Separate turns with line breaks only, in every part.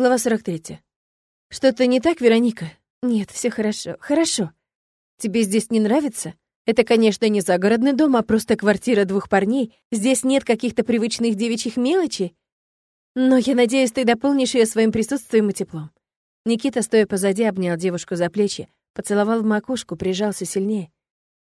Глава 43. Что-то не так, Вероника? Нет, все хорошо. Хорошо. Тебе здесь не нравится? Это, конечно, не загородный дом, а просто квартира двух парней. Здесь нет каких-то привычных девичьих мелочей. Но я надеюсь, ты дополнишь ее своим присутствием и теплом. Никита, стоя позади, обнял девушку за плечи, поцеловал в макушку, прижался сильнее.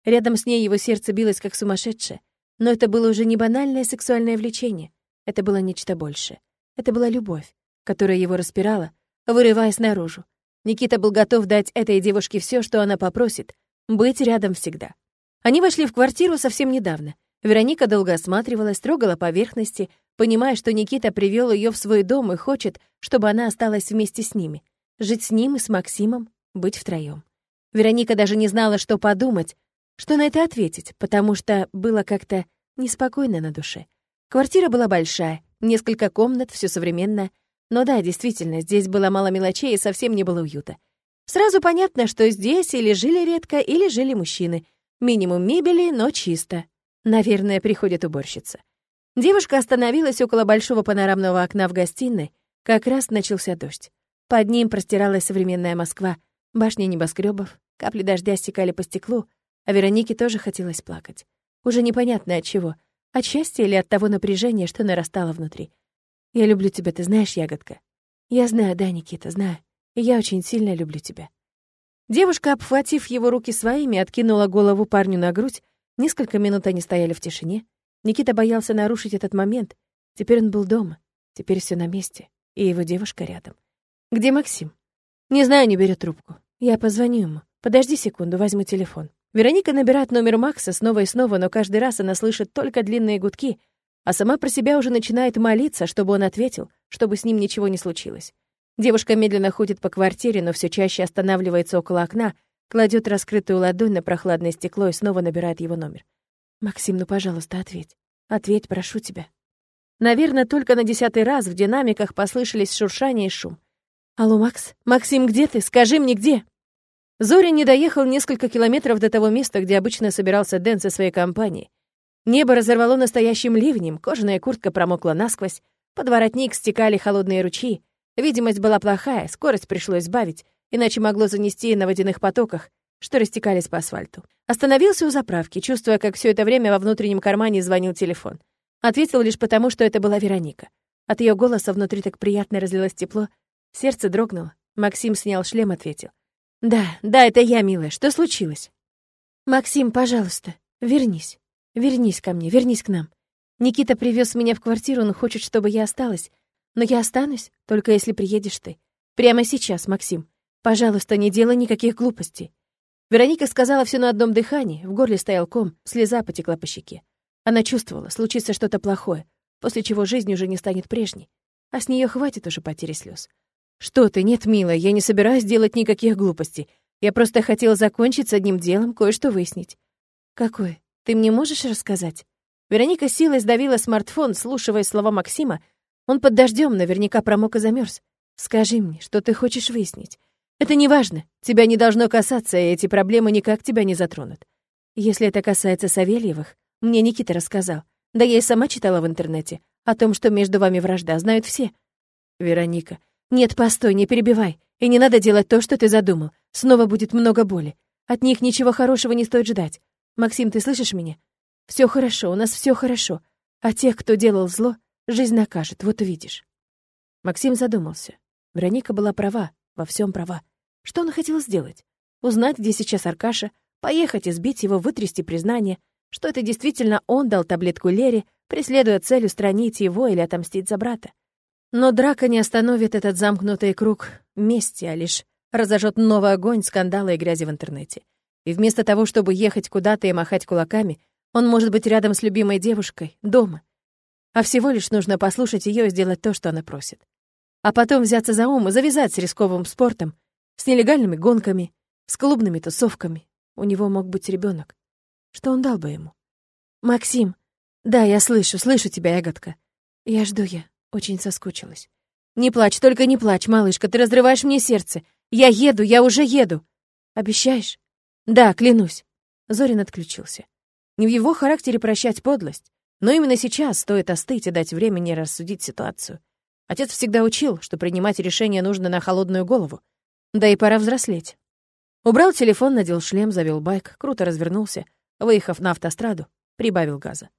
Рядом с ней его сердце билось как сумасшедшее. Но это было уже не банальное сексуальное влечение. Это было нечто большее. Это была любовь, которая его распирала, вырываясь наружу. Никита был готов дать этой девушке все, что она попросит, быть рядом всегда. Они вошли в квартиру совсем недавно. Вероника долго осматривалась, трогала поверхности, понимая, что Никита привел ее в свой дом и хочет, чтобы она осталась вместе с ними. Жить с ним и с Максимом, быть втроем. Вероника даже не знала, что подумать, что на это ответить, потому что было как-то неспокойно на душе. Квартира была большая, несколько комнат, все современное. Но да, действительно, здесь было мало мелочей и совсем не было уюта. Сразу понятно, что здесь или жили редко, или жили мужчины. Минимум мебели, но чисто. Наверное, приходит уборщица. Девушка остановилась около большого панорамного окна в гостиной. Как раз начался дождь. Под ним простиралась современная Москва, башни небоскребов, капли дождя стекали по стеклу, а Веронике тоже хотелось плакать. Уже непонятно от чего. От счастья или от того напряжения, что нарастало внутри. «Я люблю тебя, ты знаешь, ягодка?» «Я знаю, да, Никита, знаю. И я очень сильно люблю тебя». Девушка, обхватив его руки своими, откинула голову парню на грудь. Несколько минут они стояли в тишине. Никита боялся нарушить этот момент. Теперь он был дома. Теперь все на месте. И его девушка рядом. «Где Максим?» «Не знаю, не берет трубку. Я позвоню ему. Подожди секунду, возьму телефон». Вероника набирает номер Макса снова и снова, но каждый раз она слышит только длинные гудки, а сама про себя уже начинает молиться, чтобы он ответил, чтобы с ним ничего не случилось. Девушка медленно ходит по квартире, но все чаще останавливается около окна, кладет раскрытую ладонь на прохладное стекло и снова набирает его номер. «Максим, ну, пожалуйста, ответь. Ответь, прошу тебя». Наверное, только на десятый раз в динамиках послышались шуршание и шум. «Алло, Макс? Максим, где ты? Скажи мне, где?» Зорин не доехал несколько километров до того места, где обычно собирался Дэн со своей компанией. Небо разорвало настоящим ливнем, кожаная куртка промокла насквозь, под воротник стекали холодные ручьи. Видимость была плохая, скорость пришлось сбавить, иначе могло занести на водяных потоках, что растекались по асфальту. Остановился у заправки, чувствуя, как все это время во внутреннем кармане звонил телефон. Ответил лишь потому, что это была Вероника. От ее голоса внутри так приятно разлилось тепло, Сердце дрогнуло. Максим снял шлем, ответил. «Да, да, это я, милая. Что случилось?» «Максим, пожалуйста, вернись. Вернись ко мне, вернись к нам. Никита привез меня в квартиру, он хочет, чтобы я осталась. Но я останусь, только если приедешь ты. Прямо сейчас, Максим. Пожалуйста, не делай никаких глупостей». Вероника сказала все на одном дыхании, в горле стоял ком, слеза потекла по щеке. Она чувствовала, случится что-то плохое, после чего жизнь уже не станет прежней. А с нее хватит уже потери слез. «Что ты? Нет, милая, я не собираюсь делать никаких глупостей. Я просто хотела закончить с одним делом, кое-что выяснить». «Какое? Ты мне можешь рассказать?» Вероника силой сдавила смартфон, слушая слова Максима. Он под дождем, наверняка промок и замерз. «Скажи мне, что ты хочешь выяснить. Это не важно. Тебя не должно касаться, и эти проблемы никак тебя не затронут. Если это касается Савельевых, мне Никита рассказал. Да я и сама читала в интернете. О том, что между вами вражда, знают все. Вероника, «Нет, постой, не перебивай. И не надо делать то, что ты задумал. Снова будет много боли. От них ничего хорошего не стоит ждать. Максим, ты слышишь меня? Все хорошо, у нас все хорошо. А тех, кто делал зло, жизнь накажет, вот увидишь». Максим задумался. Вероника была права, во всем права. Что он хотел сделать? Узнать, где сейчас Аркаша, поехать и сбить его, вытрясти признание, что это действительно он дал таблетку Лере, преследуя цель устранить его или отомстить за брата. Но драка не остановит этот замкнутый круг мести, а лишь разожжет новый огонь скандала и грязи в интернете. И вместо того, чтобы ехать куда-то и махать кулаками, он может быть рядом с любимой девушкой, дома. А всего лишь нужно послушать ее и сделать то, что она просит. А потом взяться за ум и завязать с рисковым спортом, с нелегальными гонками, с клубными тусовками. У него мог быть ребенок. Что он дал бы ему? «Максим, да, я слышу, слышу тебя, ягодка. Я жду я, очень соскучилась. «Не плачь, только не плачь, малышка, ты разрываешь мне сердце. Я еду, я уже еду. Обещаешь?» «Да, клянусь». Зорин отключился. Не в его характере прощать подлость, но именно сейчас стоит остыть и дать времени рассудить ситуацию. Отец всегда учил, что принимать решения нужно на холодную голову. Да и пора взрослеть. Убрал телефон, надел шлем, завел байк, круто развернулся, выехав на автостраду, прибавил газа.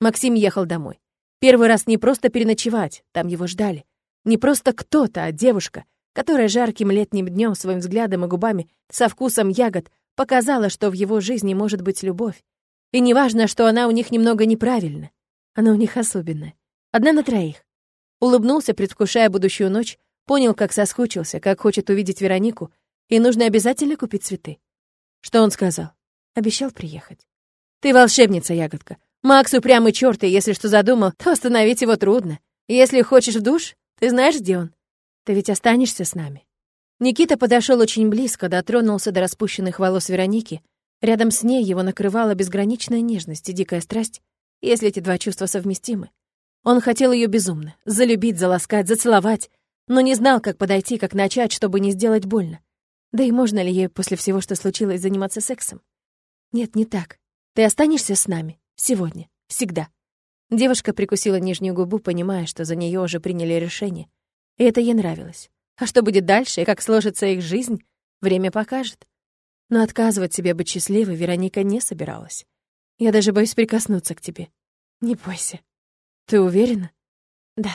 Максим ехал домой. Первый раз не просто переночевать, там его ждали. Не просто кто-то, а девушка, которая жарким летним днем своим взглядом и губами со вкусом ягод показала, что в его жизни может быть любовь. И неважно, что она у них немного неправильна. Она у них особенная. Одна на троих. Улыбнулся, предвкушая будущую ночь, понял, как соскучился, как хочет увидеть Веронику, и нужно обязательно купить цветы. Что он сказал? Обещал приехать. Ты волшебница, ягодка. Макс упрямый черт, и если что задумал, то остановить его трудно. Если хочешь в душ, ты знаешь, где он? Ты ведь останешься с нами. Никита подошел очень близко, дотронулся до распущенных волос Вероники. Рядом с ней его накрывала безграничная нежность и дикая страсть, если эти два чувства совместимы. Он хотел ее безумно, залюбить, заласкать, зацеловать, но не знал, как подойти, как начать, чтобы не сделать больно. Да и можно ли ей после всего, что случилось, заниматься сексом? Нет, не так. Ты останешься с нами. Сегодня. Всегда. Девушка прикусила нижнюю губу, понимая, что за нее уже приняли решение. И это ей нравилось. А что будет дальше и как сложится их жизнь, время покажет. Но отказывать себе быть счастливой Вероника не собиралась. Я даже боюсь прикоснуться к тебе. Не бойся. Ты уверена? Да.